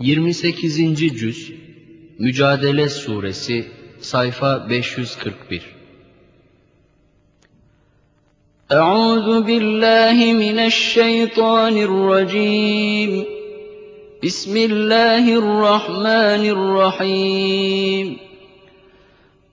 28. Cüz Mücadele Suresi Sayfa 541 Euzu billahi mineşşeytanirracim Bismillahirrahmanirrahim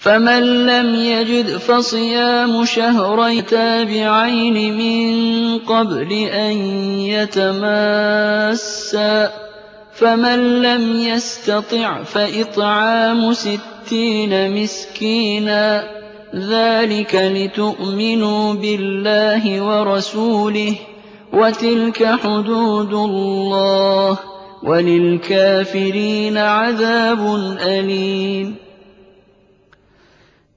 فَمَن لَّمْ يَجِدْ فَصِيَامُ شَهْرَيْنِ مُتَتَابِعَيْنِ مِن قَبْلِ أَن يَتَمَاسَّا ۚ فَمَن لَّمْ يَسْتَطِعْ فَإِطْعَامُ سِتِّينَ مِسْكِينًا ۚ ذَٰلِكَ لِتُؤْمِنُوا بِاللَّهِ وَرَسُولِهِ ۚ وَتِلْكَ حُدُودُ اللَّهِ ۗ وَلِلْكَافِرِينَ عَذَابٌ أَلِيمٌ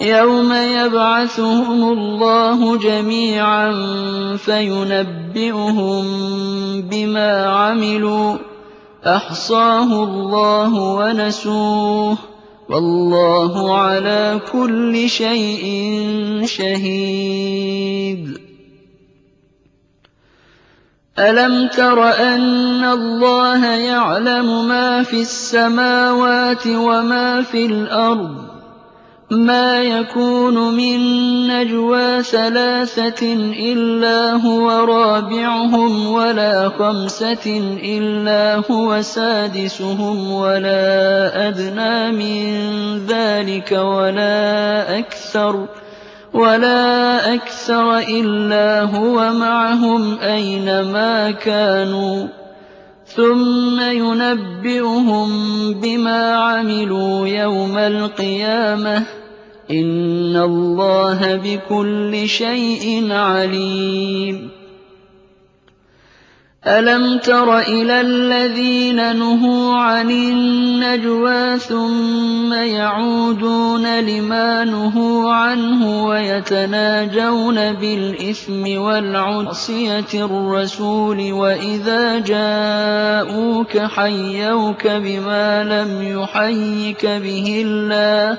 يَوْمَ يَبْعَثُهُمُ اللَّهُ جَمِيعًا فَيُنَبِّئُهُم بِمَا عَمِلُوا ۚ أَحْصَاهُ اللَّهُ وَنَسُوهُ ۚ وَاللَّهُ عَلَىٰ كُلِّ شَيْءٍ شَهِيدٌ. أَلَمْ تَرَ أَنَّ اللَّهَ يَعْلَمُ مَا فِي السَّمَاوَاتِ وَمَا فِي الْأَرْضِ مَا يَكُونُ مِن نَّجْوَىٰ ثَلَاثَةٍ إِلَّا هُوَ رَابِعُهُمْ وَلَا خَمْسَةٍ إِلَّا هُوَ سَادِسُهُمْ وَلَا أَدْنَىٰ مِن ذَٰلِكَ وَلَا أَكْثَرَ إِلَّا هُوَ مَعَهُمْ أَيْنَ مَا كَانُوا ثُمَّ يُنَبِّئُهُم بِمَا عَمِلُوا يَوْمَ الْقِيَامَةِ ۚ إِنَّ اللَّهَ بِكُلِّ شَيْءٍ عَلِيمٌ. أَلَمْ تَرَ إِلَى الَّذِينَ نُهُوا عَنِ النَّجْوَىٰ ثُمَّ يَعُودُونَ لِمَا نُهُوا عَنْهُ وَيَتَنَاجَوْنَ بِالْإِثْمِ وَالْمَعْصِيَةِ الرَّسُولِ وَإِذَا جَاءُوكَ حَيَّوْكَ بِمَا لَمْ يُحَيِّكَ بِهِ اللَّهُ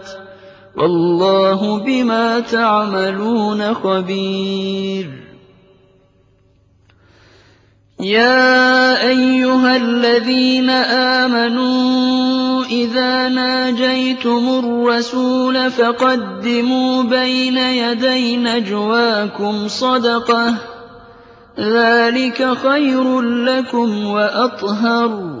وَاللَّهُ بِمَا تَعْمَلُونَ خَبِيرٌ. يَا أَيُّهَا الَّذِينَ آمَنُوا إِذَا نَاجَيْتُمُ الرَّسُولَ فَقَدِّمُوا بَيْنَ يَدَيْ نَجْوَاكُمْ صَدَقَةً ۚ ذَٰلِكَ خَيْرٌ لَّكُمْ وَأَطْهَرُ ۚ.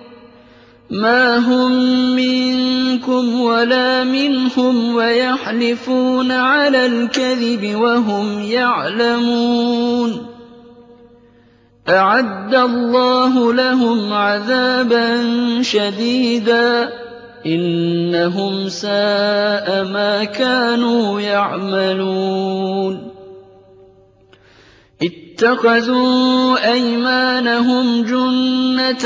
مَّا هُم مِّنكُمْ وَلَا مِنْهُمْ وَيَحْلِفُونَ عَلَى الْكَذِبِ وَهُمْ يَعْلَمُونَ أَعَدَّ اللَّهُ لَهُمْ عَذَابًا شَدِيدًا ۖ إِنَّهُمْ سَاءَ مَا كَانُوا يَعْمَلُونَ اتَّخَذُوا أَيْمَانَهُمْ جُنَّةً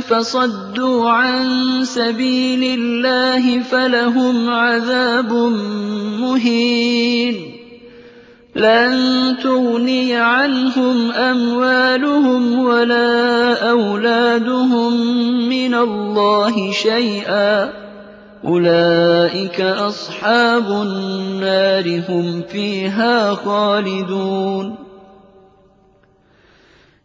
فَصَدُّوا عَن سَبِيلِ اللَّهِ فَلَهُمْ عَذَابٌ مُّهِينٌ. لَّن تُغْنِيَ عَنْهُمْ أَمْوَالُهُمْ وَلَا أَوْلَادُهُم مِّنَ اللَّهِ شَيْئًا ۖ. أُولَٰئِكَ أَصْحَابُ النَّارِ ۖ هُمْ فِيهَا خَالِدُونَ.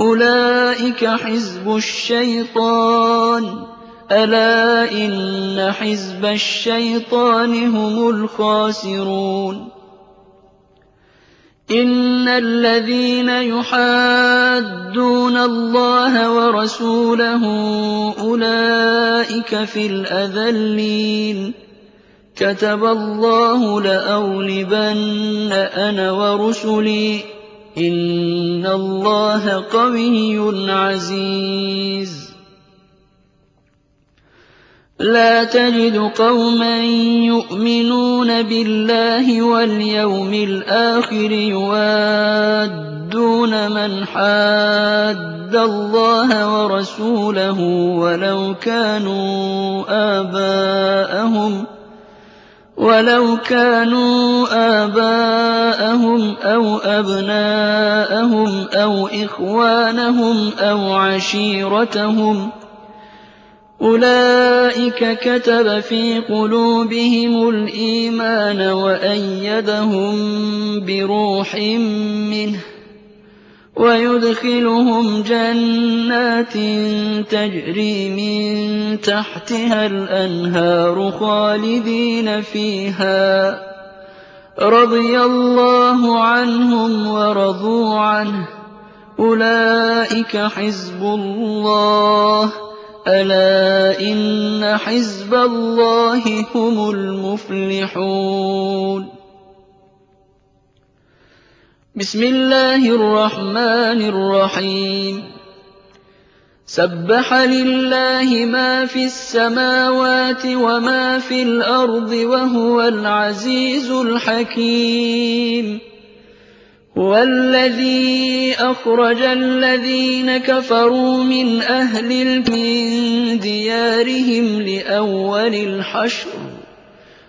أُولَٰئِكَ حِزْبُ الشَّيْطَانِ ۚ. أَلَا إِنَّ حِزْبَ الشَّيْطَانِ هُمُ الْخَاسِرُونَ. إِنَّ الَّذِينَ يُحَادُّونَ اللَّهَ وَرَسُولَهُ أُولَٰئِكَ فِي الْأَذَلِّينَ. كَتَبَ اللَّهُ لَأَغْلِبَنَّ أَنَا وَرُسُلِي ۚ. إِنَّ اللَّهَ قَوِيٌّ عَزِيزٌ. لَّا تَجِدُ قَوْمًا يُؤْمِنُونَ بِاللَّهِ وَالْيَوْمِ الْآخِرِ يُوَادُّونَ مَنْ حَادَّ اللَّهَ وَرَسُولَهُ وَلَوْ كَانُوا آبَاءَهُمْ أَوْ أَبْنَاءَهُمْ أَوْ إِخْوَانَهُمْ أَوْ عَشِيرَتَهُمْ ۚ أُولَٰئِكَ كَتَبَ فِي قُلُوبِهِمُ الْإِيمَانَ وَأَيَّدَهُم بِرُوحٍ مِّنْهُ ۖ وَيُدْخِلُهُمْ جَنَّاتٍ تَجْرِي مِن تَحْتِهَا الْأَنْهَارُ خَالِدِينَ فِيهَا ۚ. رَضِيَ اللَّهُ عَنْهُمْ وَرَضُوا عَنْهُ ۚ. أُولَٰئِكَ حِزْبُ اللَّهِ ۚ. أَلَا إِنَّ حِزْبَ اللَّهِ هُمُ الْمُفْلِحُونَ. بسم الله الرحمن الرحيم سبح لله ما في السماوات وما في الأرض وهو العزيز الحكيم. هُوَ الَّذِي أَخْرَجَ الَّذِينَ كَفَرُوا مِنْ أَهْلِ مِن دِيَارِهِمْ لِأَوَّلِ الْحَشْرِ.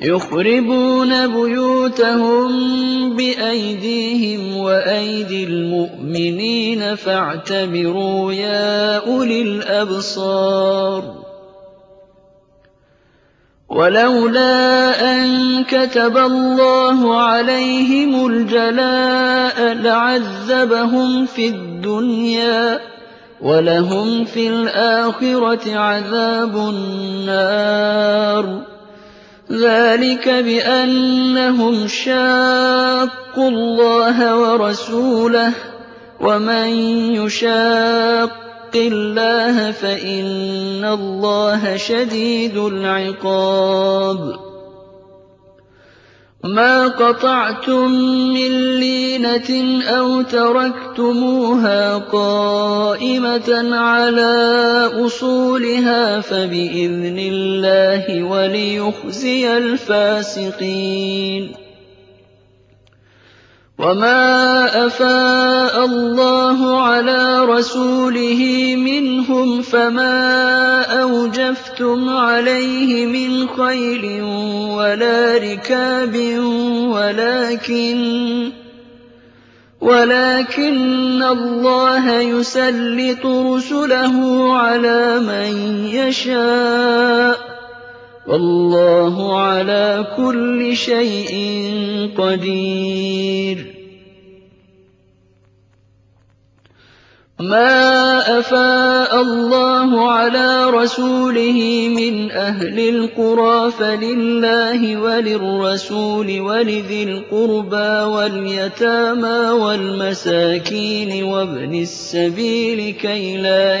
يُخْرِبُونَ بُيُوتَهُم بِأَيْدِيهِمْ وَأَيْدِي الْمُؤْمِنِينَ فَاعْتَبِرُوا يَا أُولِي الْأَبْصَارِ. وَلَوْلَا أَن كَتَبَ اللَّهُ عَلَيْهِمُ الْجَلَاءَ لَعَذَّبَهُمْ فِي الدُّنْيَا ۖ وَلَهُمْ فِي الْآخِرَةِ عَذَابُ النَّارِ. ذَٰلِكَ بِأَنَّهُمْ شَاقُّوا اللَّهَ وَرَسُولَهُ ۖ وَمَن يُشَاقِّ اللَّهَ فَإِنَّ اللَّهَ شَدِيدُ الْعِقَابِ مَا قَطَعْتُم مِّن لِّينَةٍ أَوْ تَرَكْتُمُوهَا قَائِمَةً عَلَىٰ أُصُولِهَا فَبِإِذْنِ اللَّهِ وَلِيُخْزِيَ الْفَاسِقِينَ. وَمَا أَفَاءَ اللَّهُ عَلَىٰ رَسُولِهِ مِنْهُمْ فَمَا أَوْجَفْتُمْ عَلَيْهِ مِنْ خَيْلٍ وَلَا رِكَابٍ وَلَٰكِنَّ اللَّهَ يُسَلِّطُ رُسُلَهُ عَلَىٰ مَن يَشَاءُ ۚ وَاللَّهُ عَلَىٰ كُلِّ شَيْءٍ قَدِيرٌ. مَا أَفَاءَ اللَّهُ عَلَىٰ رَسُولِهِ مِنْ أَهْلِ الْقُرَىٰ فَلِلَّهِ وَلِلرَّسُولِ وَلِذِي الْقُرْبَىٰ وَالْيَتَامَىٰ وَالْمَسَاكِينِ وَابْنِ السَّبِيلِ كَيْ لَا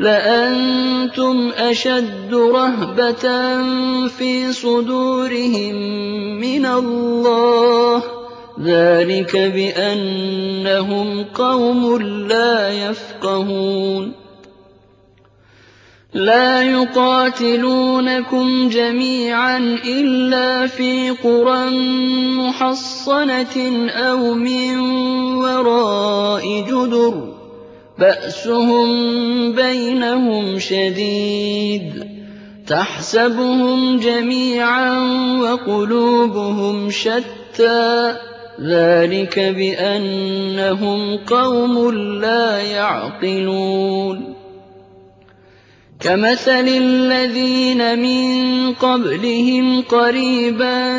لَأَنتُمْ أَشَدُّ رَهْبَةً فِي صُدُورِهِم مِّنَ اللَّهِ ۚ. ذَٰلِكَ بِأَنَّهُمْ قَوْمٌ لَّا يَفْقَهُونَ. لَا يُقَاتِلُونَكُمْ جَمِيعًا إِلَّا فِي قُرًى مُّحَصَّنَةٍ أَوْ مِن وَرَاءِ جُدُرٍ ۚ. بَأْسُهُم بَيْنَهُمْ شَدِيدٌ ۚ تَحْسَبُهُمْ جَمِيعًا وَقُلُوبُهُمْ شَتَّىٰ ۚ ذَٰلِكَ بِأَنَّهُمْ قَوْمٌ لَّا يَعْقِلُونَ كَمَثَلِ الَّذِينَ مِن قَبْلِهِمْ قَرِيبًا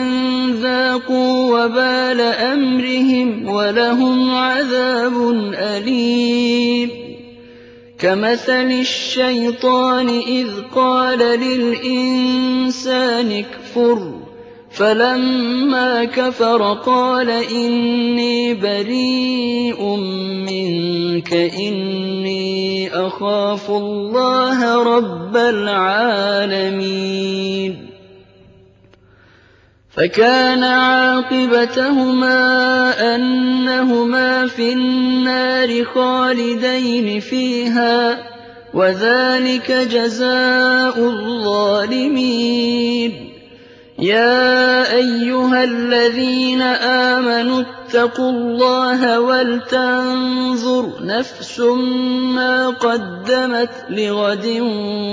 ذَاقُوا وَبَالَ أَمْرِهِمْ وَلَهُمْ عَذَابٌ أَلِيمٌ. كَمَثَلِ الشَّيْطَانِ إِذْ قَالَ لِلْإِنسَانِ اكْفُرْ. فَلَمَّا كَفَرَ قَالَ إِنِّي بَرِيءٌ مِّنكَ إِنِّي أَخَافُ اللَّهَ رَبَّ الْعَالَمِينَ. فَكَانَ عَاقِبَتَهُمَا أَنَّهُمَا فِي النَّارِ خَالِدَيْنِ فِيهَا ۚ وَذَٰلِكَ جَزَاءُ الظَّالِمِينَ. يَا أَيُّهَا الَّذِينَ آمَنُوا اتَّقُوا اللَّهَ وَلْتَنظُرْ نَفْسٌ مَّا قَدَّمَتْ لِغَدٍ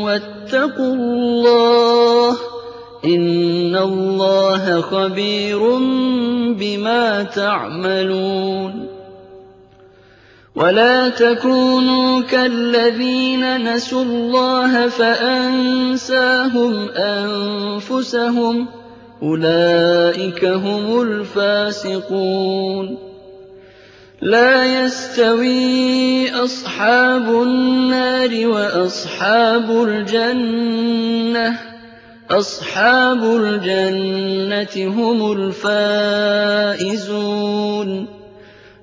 وَاتَّقُوا اللَّهَ ۚ إِنَّ اللَّهَ خَبِيرٌ بِمَا تَعْمَلُونَ وَلَا تَكُونُوا كَالَّذِينَ نَسُوا اللَّهَ فَأَنسَاهُمْ أَنفُسَهُمْ ۚ أُولَٰئِكَ هُمُ الْفَاسِقُونَ لَا يَسْتَوِي أَصْحَابُ النَّارِ وَأَصْحَابُ الْجَنَّةِ ۚ أَصْحَابُ الْجَنَّةِ هُمُ الْفَائِزُونَ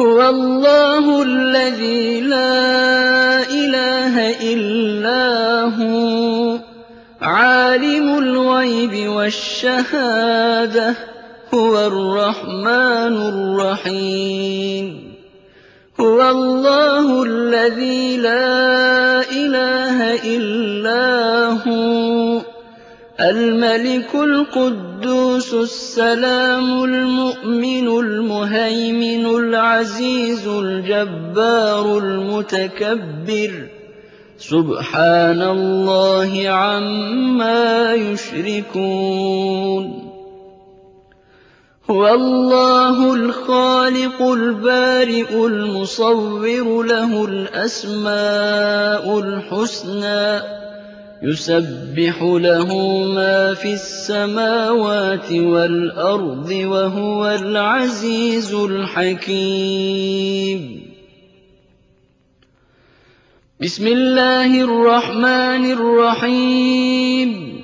هُوَ اللَّهُ الَّذِي لَا إِلَٰهَ إِلَّا هُوَ عَالِمُ الْغَيْبِ وَالشَّهَادَةِ ۚ هُوَ الرَّحْمَٰنُ الرَّحِيمُ. هُوَ اللَّهُ الَّذِي لَا إِلَٰهَ إِلَّا هُوَ الْمَلِكُ الْقُدُّوسُ السَّلَامُ الْمُؤْمِنُ الْمُهَيْمِنُ الْعَزِيزُ الْجَبَّارُ الْمُتَكَبِّرُ ۚ. سُبْحَانَ اللَّهِ عَمَّا يُشْرِكُونَ. هُوَ اللَّهُ الْخَالِقُ الْبَارِئُ الْمُصَوِّرُ لَهُ الْأَسْمَاءُ الْحُسْنَىٰ ۚ. يُسَبِّحُ لَهُ مَا فِي السَّمَاوَاتِ وَالْأَرْضِ ۖ وَهُوَ الْعَزِيزُ الْحَكِيمُ. بِسْمِ اللَّهِ الرَّحْمَٰنِ الرَّحِيمِ.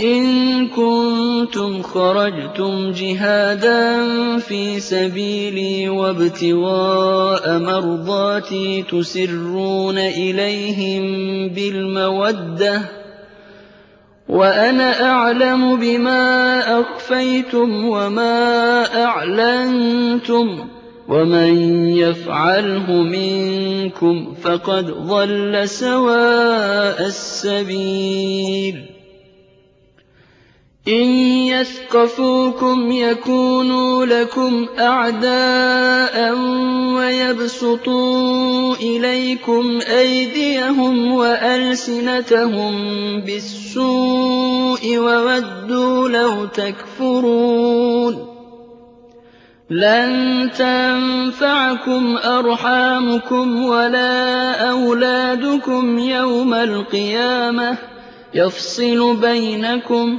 إِن كُنتُمْ خَرَجْتُمْ جِهَادًا فِي سَبِيلِي وَابْتِغَاءَ مَرْضَاتِي تُسِرُّونَ إِلَيْهِم بِالْمَوَدَّةِ وَأَنَا أَعْلَمُ بِمَا أَخْفَيْتُمْ وَمَا أَعْلَنتُمْ ۚ وَمَن يَفْعَلْهُ مِنكُمْ فَقَدْ ضَلَّ سَوَاءَ السَّبِيلِ إِن يَثْقَفُوكُمْ يَكُونُوا لَكُمْ أَعْدَاءً وَيَبْسُطُوا إِلَيْكُمْ أَيْدِيَهُمْ وَأَلْسِنَتَهُم بِالسُّوءِ وَوَدُّوا لَوْ تَكْفُرُونَ لَن تَنفَعَكُمْ أَرْحَامُكُمْ وَلَا أَوْلَادُكُمْ يَوْمَ الْقِيَامَةِ ۚ يَفْصِلُ بَيْنَكُمْ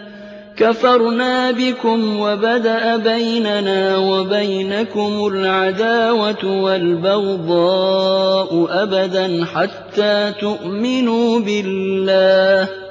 كَفَرْنَا بِكُمْ وَبَدَأَ بَيْنَنَا وَبَيْنَكُمُ الْعَدَاوَةُ وَالْبَغْضَاءُ أَبَدًا حَتَّىٰ تُؤْمِنُوا بِاللَّهِ.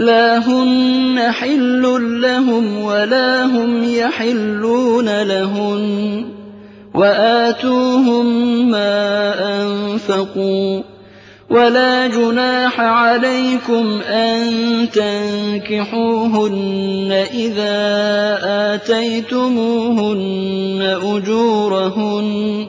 لَا هُنَّ حِلٌّ لَّهُمْ وَلَا هُمْ يَحِلُّونَ لَهُنَّ وَآتُوهُم مَّا أَنفَقُوا ۚ وَلَا جُنَاحَ عَلَيْكُمْ أَن تَنكِحُوهُنَّ إِذَا آتَيْتُمُوهُنَّ أُجُورَهُنَّ ۚ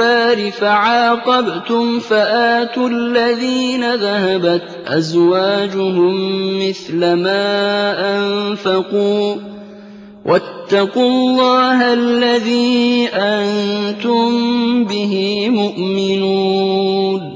الْكُفَّارِ فَعَاقَبْتُمْ فَآتُوا الَّذِينَ ذَهَبَتْ أَزْوَاجُهُم مِّثْلَ مَا أَنفَقُوا ۚ وَاتَّقُوا اللَّهَ الَّذِي أَنتُم بِهِ مُؤْمِنُونَ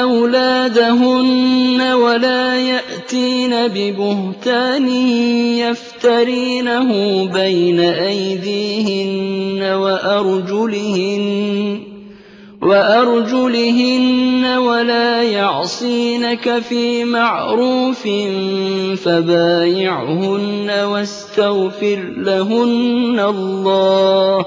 أَوْلَادَهُنَّ وَلَا يَأْتِينَ بِبُهْتَانٍ يَفْتَرِينَهُ بَيْنَ أَيْدِيهِنَّ وَأَرْجُلِهِنَّ وَلَا يَعْصِينَكَ فِي مَعْرُوفٍ فَبَايِعْهُنَّ وَاسْتَغْفِرْ لَهُنَّ اللَّهَ ۖ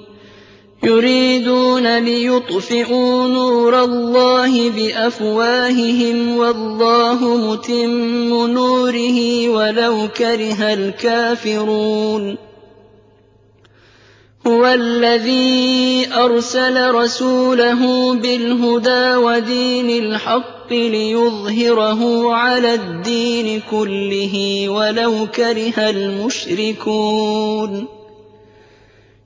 يُرِيدُونَ لِيُطْفِئُوا نُورَ اللَّهِ بِأَفْوَاهِهِمْ وَاللَّهُ مُتِمُّ نُورِهِ وَلَوْ كَرِهَ الْكَافِرُونَ. هُوَ الَّذِي أَرْسَلَ رَسُولَهُ بِالْهُدَىٰ وَدِينِ الْحَقِّ لِيُظْهِرَهُ عَلَى الدِّينِ كُلِّهِ وَلَوْ كَرِهَ الْمُشْرِكُونَ.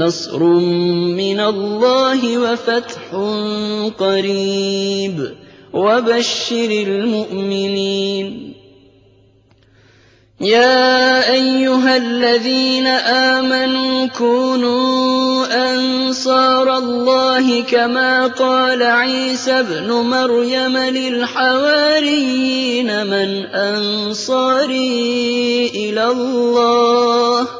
نَصْرٌ مِّنَ اللَّهِ وَفَتْحٌ قَرِيبٌ ۗ وَبَشِّرِ الْمُؤْمِنِينَ. يَا أَيُّهَا الَّذِينَ آمَنُوا كُونُوا أَنصَارَ اللَّهِ كَمَا قَالَ عِيسَى ابْنُ مَرْيَمَ لِلْحَوَارِيِّينَ مَنْ أَنصَارِي إِلَى اللَّهِ ۖ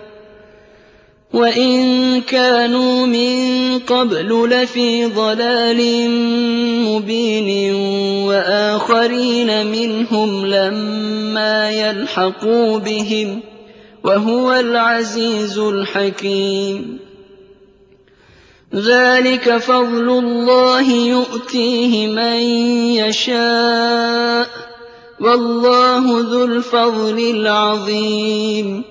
وَإِن كَانُوا مِن قَبْلُ لَفِي ضَلَالٍ مُّبِينٍ وَآخَرِينَ مِنْهُمْ لَمَّا يَلْحَقُوا بِهِمْ ۚ وَهُوَ الْعَزِيزُ الْحَكِيمُ ذَٰلِكَ فَضْلُ اللَّهِ يُؤْتِيهِ مَن يَشَاءُ ۚ وَاللَّهُ ذُو الْفَضْلِ الْعَظِيمِ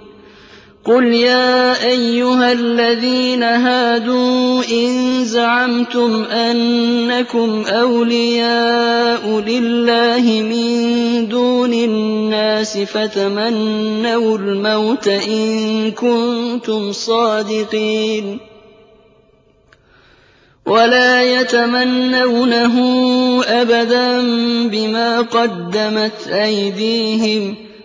قُلْ يَا أَيُّهَا الَّذِينَ هَادُوا إِن زَعَمْتُمْ أَنَّكُمْ أَوْلِيَاءُ لِلَّهِ مِن دُونِ النَّاسِ فَتَمَنَّوُا الْمَوْتَ إِن كُنتُمْ صَادِقِينَ وَلَا يَتَمَنَّوْنَهُ أَبَدًا بِمَا قَدَّمَتْ أَيْدِيهِمْ ۗ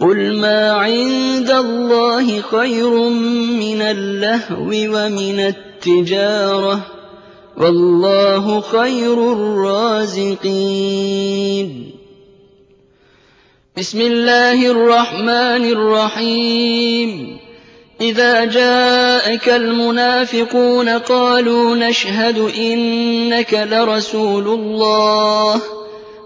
قُلْ مَا عِندَ اللَّهِ خَيْرٌ مِّنَ اللَّهْوِ وَمِنَ التِّجَارَةِ ۚ وَاللَّهُ خَيْرُ الرَّازِقِينَ. بسم الله الرحمن الرحيم. إذا جاءك المنافقون قالوا نشهد إنك لرسول الله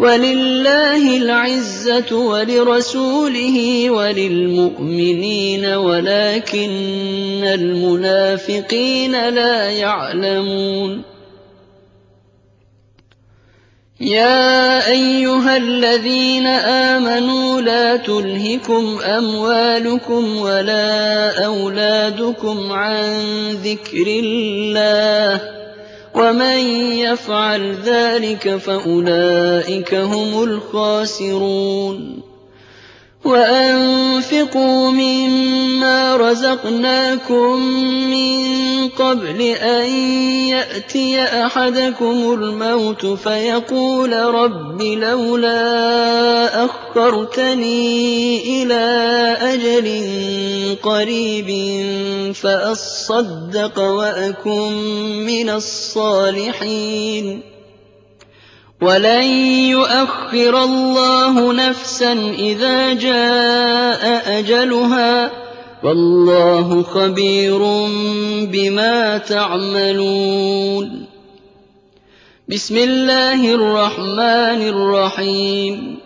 وَلِلَّهِ الْعِزَّةُ وَلِرَسُولِهِ وَلِلْمُؤْمِنِينَ وَلَٰكِنَّ الْمُنَافِقِينَ لَا يَعْلَمُونَ. يَا أَيُّهَا الَّذِينَ آمَنُوا لَا تُلْهِكُمْ أَمْوَالُكُمْ وَلَا أَوْلَادُكُمْ عَن ذِكْرِ اللَّهِ. وَمَن يَفْعَلْ ذَٰلِكَ فَأُولَٰئِكَ هُمُ الْخَاسِرُونَ وَأَنفِقُوا مِمَّا رَزَقْنَاكُم مِّن قَبْلِ أَن يَأْتِيَ أَحَدَكُمُ الْمَوْتُ فَيَقُولَ رَبِّ لَوْلَا أَخَّرْتَنِي إِلَىٰ أَجَلٍ قَرِيبٍ فَأَصَّدَّقَ وَأَكُن مِّنَ الصَّالِحِينَ وَلَن يُؤَخِّرَ اللَّهُ نَفْسًا إِذَا جَاءَ أَجَلُهَا ۚ وَاللَّهُ خَبِيرٌ بِمَا تَعْمَلُونَ. بسم الله الرحمن الرحيم.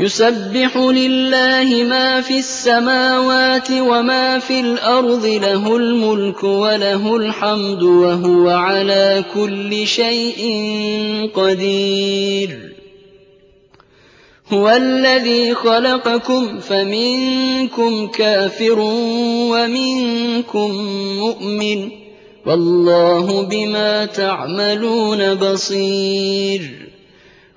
يُسَبِّحُ لِلَّهِ مَا فِي السَّمَاوَاتِ وَمَا فِي الْأَرْضِ ۖ لَهُ الْمُلْكُ وَلَهُ الْحَمْدُ ۖ وَهُوَ عَلَىٰ كُلِّ شَيْءٍ قَدِيرٌ. هُوَ الَّذِي خَلَقَكُمْ فَمِنكُمْ كَافِرٌ وَمِنكُم مُّؤْمِنٌ ۚ وَاللَّهُ بِمَا تَعْمَلُونَ بَصِيرٌ.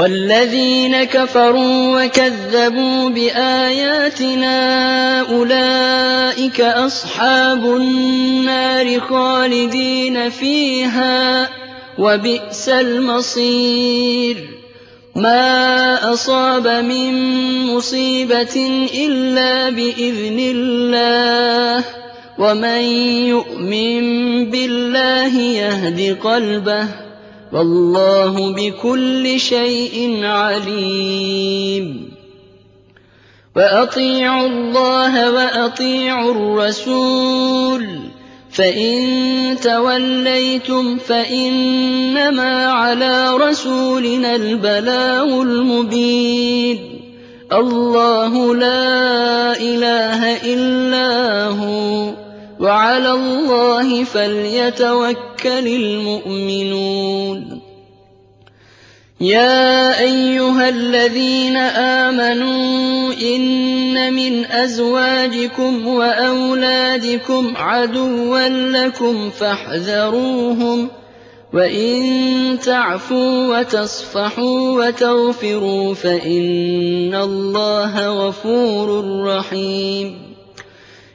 وَالَّذِينَ كَفَرُوا وَكَذَّبُوا بِآيَاتِنَا أُولَٰئِكَ أَصْحَابُ النَّارِ خَالِدِينَ فِيهَا ۖ وَبِئْسَ الْمَصِيرُ. مَا أَصَابَ مِن مُّصِيبَةٍ إِلَّا بِإِذْنِ اللَّهِ ۗ. وَمَن يُؤْمِن بِاللَّهِ يَهْدِ قَلْبَهُ ۚ. وَاللَّهُ بِكُلِّ شَيْءٍ عَلِيمٌ. وَأَطِيعُوا اللَّهَ وَأَطِيعُوا الرَّسُولَ ۚ فَإِن تَوَلَّيْتُمْ فَإِنَّمَا عَلَىٰ رَسُولِنَا الْبَلَاغُ الْمُبِينُ. اللَّهُ لَا إِلَٰهَ إِلَّا هُوَ ۚ. وَعَلَى اللَّهِ فَلْيَتَوَكَّلِ الْمُؤْمِنُونَ. يَا أَيُّهَا الَّذِينَ آمَنُوا إِنَّ مِنْ أَزْوَاجِكُمْ وَأَوْلَادِكُمْ عَدُوًّا لَّكُمْ فَاحْذَرُوهُمْ ۚ وَإِن تَعْفُوا وَتَصْفَحُوا وَتَغْفِرُوا فَإِنَّ اللَّهَ غَفُورٌ رَّحِيمٌ.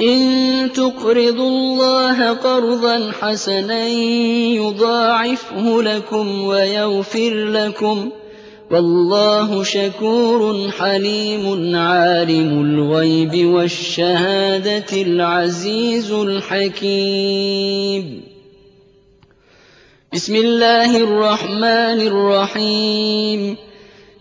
إِن تُقْرِضُوا اللَّهَ قَرْضًا حَسَنًا يُضَاعِفْهُ لَكُمْ وَيَغْفِرْ لَكُمْ ۚ وَاللَّهُ شَكُورٌ حَلِيمٌ عَالِمُ الْغَيْبِ وَالشَّهَادَةِ الْعَزِيزُ الْحَكِيمُ. بِسْمِ اللَّهِ الرَّحْمَٰنِ الرَّحِيمِ.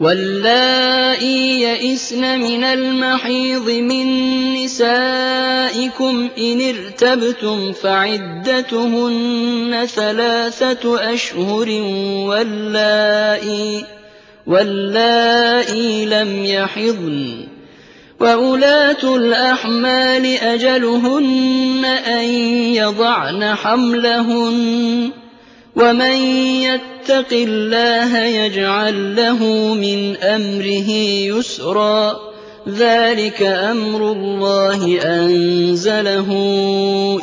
وَاللَّائِي يَئِسْنَ مِنَ الْمَحِيضِ مِن نِّسَائِكُمْ إِنِ ارْتَبْتُمْ فَعِدَّتُهُنَّ ثَلَاثَةُ أَشْهُرٍ وَاللَّائِي لَمْ يَحِضْنَ ۚ وَأُولَاتُ الْأَحْمَالِ أَجَلُهُنَّ أَن يَضَعْنَ حَمْلَهُنَّ ۚ وَمَن يَتَّقِ اللَّهَ يَجْعَل لَّهُ مِنْ أَمْرِهِ يُسْرًا ۚ. ذَٰلِكَ أَمْرُ اللَّهِ أَنزَلَهُ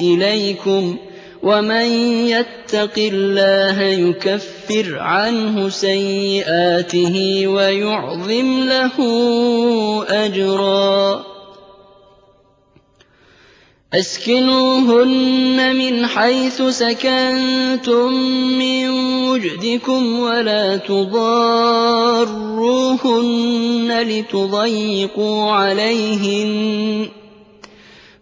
إِلَيْكُمْ ۚ وَمَن يَتَّقِ اللَّهَ يُكَفِّرْ عَنْهُ سَيِّئَاتِهِ وَيُعْظِمْ لَهُ أَجْرًا. أَسْكِنُوهُنَّ مِنْ حَيْثُ سَكَنتُم مِّن وُجْدِكُمْ وَلَا تُضَارُّوهُنَّ لِتُضَيِّقُوا عَلَيْهِنَّ ۚ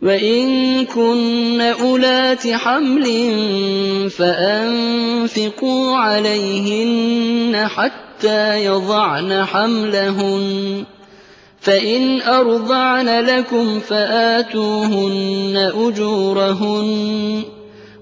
وَإِن كُنَّ أُولَاتِ حَمْلٍ فَأَنفِقُوا عَلَيْهِنَّ حَتَّىٰ يَضَعْنَ حَمْلَهُنَّ ۚ فَإِنْ أَرْضَعْنَ لَكُمْ فَآتُوهُنَّ أُجُورَهُنَّ ۖ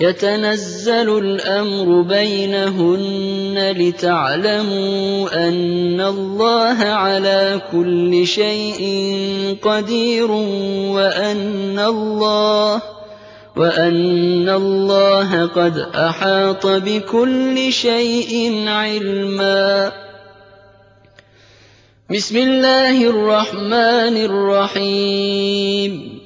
يَتَنَزَّلُ الْأَمْرُ بَيْنَهُنَّ لِتَعْلَمُوا أَنَّ اللَّهَ عَلَىٰ كُلِّ شَيْءٍ قَدِيرٌ وَأَنَّ اللَّهَ قَدْ أَحَاطَ بِكُلِّ شَيْءٍ عِلْمًا. بِسْمِ اللَّهِ الرَّحْمَٰنِ الرَّحِيمِ.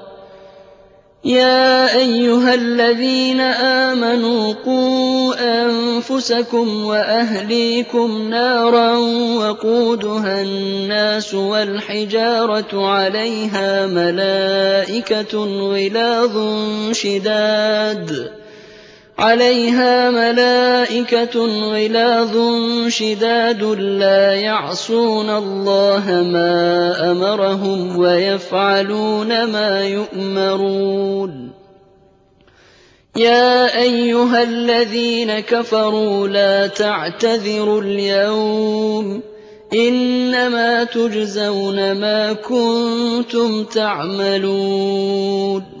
يَا أَيُّهَا الَّذِينَ آمَنُوا قُوا أَنفُسَكُمْ وَأَهْلِيكُمْ نَارًا وَقُودُهَا النَّاسُ وَالْحِجَارَةُ عَلَيْهَا مَلَائِكَةٌ غِلَاظٌ شِدَادٌ لَّا يَعْصُونَ اللَّهَ مَا أَمَرَهُمْ وَيَفْعَلُونَ مَا يُؤْمَرُونَ. يَا أَيُّهَا الَّذِينَ كَفَرُوا لَا تَعْتَذِرُوا الْيَوْمَ ۖ. إِنَّمَا تُجْزَوْنَ مَا كُنتُمْ تَعْمَلُونَ.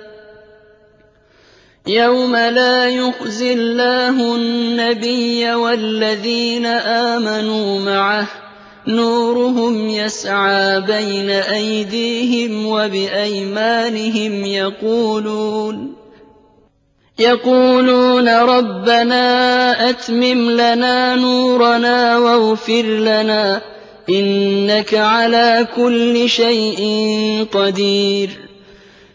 النَّبِيَّ وَالَّذِينَ آمَنُوا مَعَهُ ۖ نُورُهُمْ يَسْعَىٰ بَيْنَ أَيْدِيهِمْ وَبِأَيْمَانِهِمْ يَقُولُونَ رَبَّنَا أَتْمِمْ لَنَا نُورَنَا وَاغْفِرْ لَنَا ۖ إِنَّكَ عَلَىٰ كُلِّ شَيْءٍ قَدِيرٌ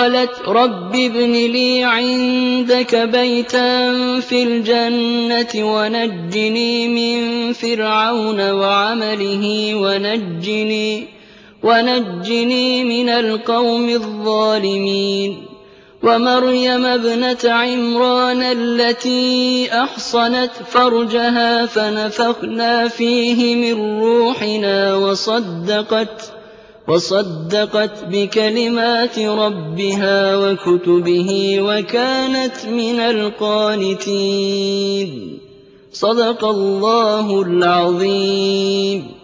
قَالَتْ رَبِّ ابْنِ لِي عِندَكَ بَيْتًا فِي الْجَنَّةِ وَنَجِّنِي مِن فِرْعَوْنَ وَعَمَلِهِ وَنَجِّنِي مِنَ الْقَوْمِ الظَّالِمِينَ وَمَرْيَمَ ابْنَتَ عِمْرَانَ الَّتِي أَحْصَنَتْ فَرْجَهَا فَنَفَخْنَا فِيهِ مِن رُّوحِنَا وصدقت بكلمات ربها وكتبه وكانت من القانتين. صدق الله العظيم.